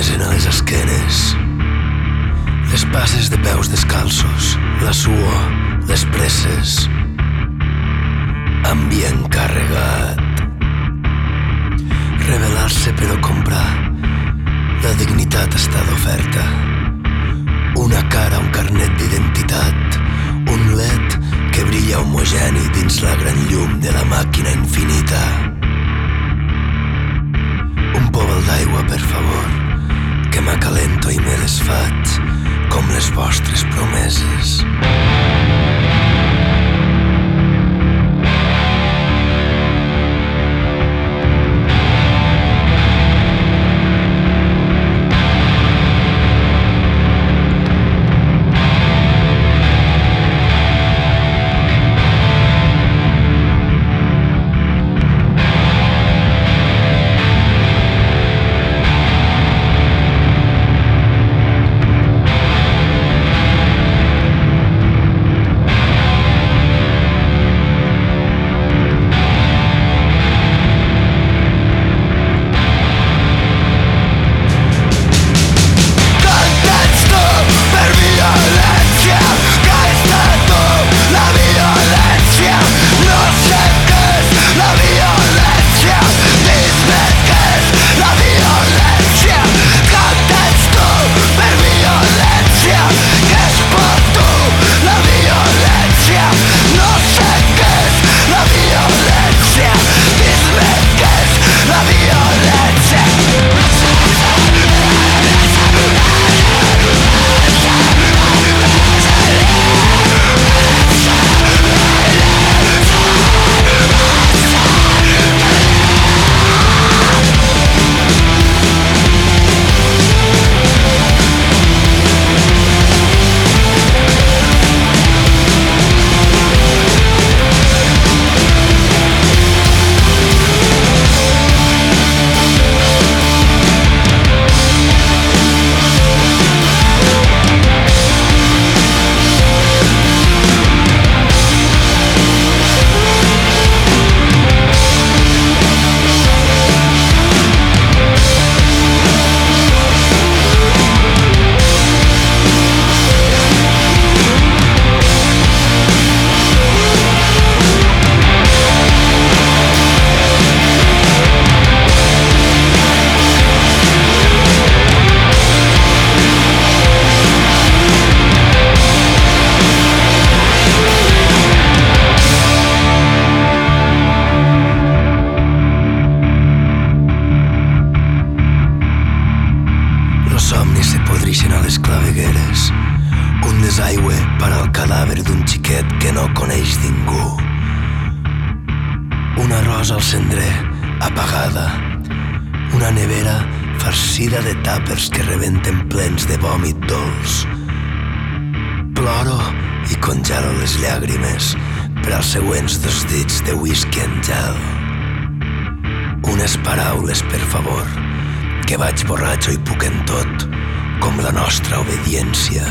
pesen a les esquenes. Les passes de peus descalços, la suor, les presses. Ambient carregat. Revelar-se però comprar. La dignitat està d'oferta. Una cara, un carnet d'identitat, un led que brilla homogeni dins la gran llum de la màquina infinita. Desfaig com les vostres promeses. Rosa al cendrer, apagada. Una nevera farcida de tàpers que rebenten plens de vòmit dolç. Ploro i congelo les llàgrimes per als següents dos dits de whisky en gel. Unes paraules, per favor, que vaig borratxo i puc en tot, com la nostra obediència.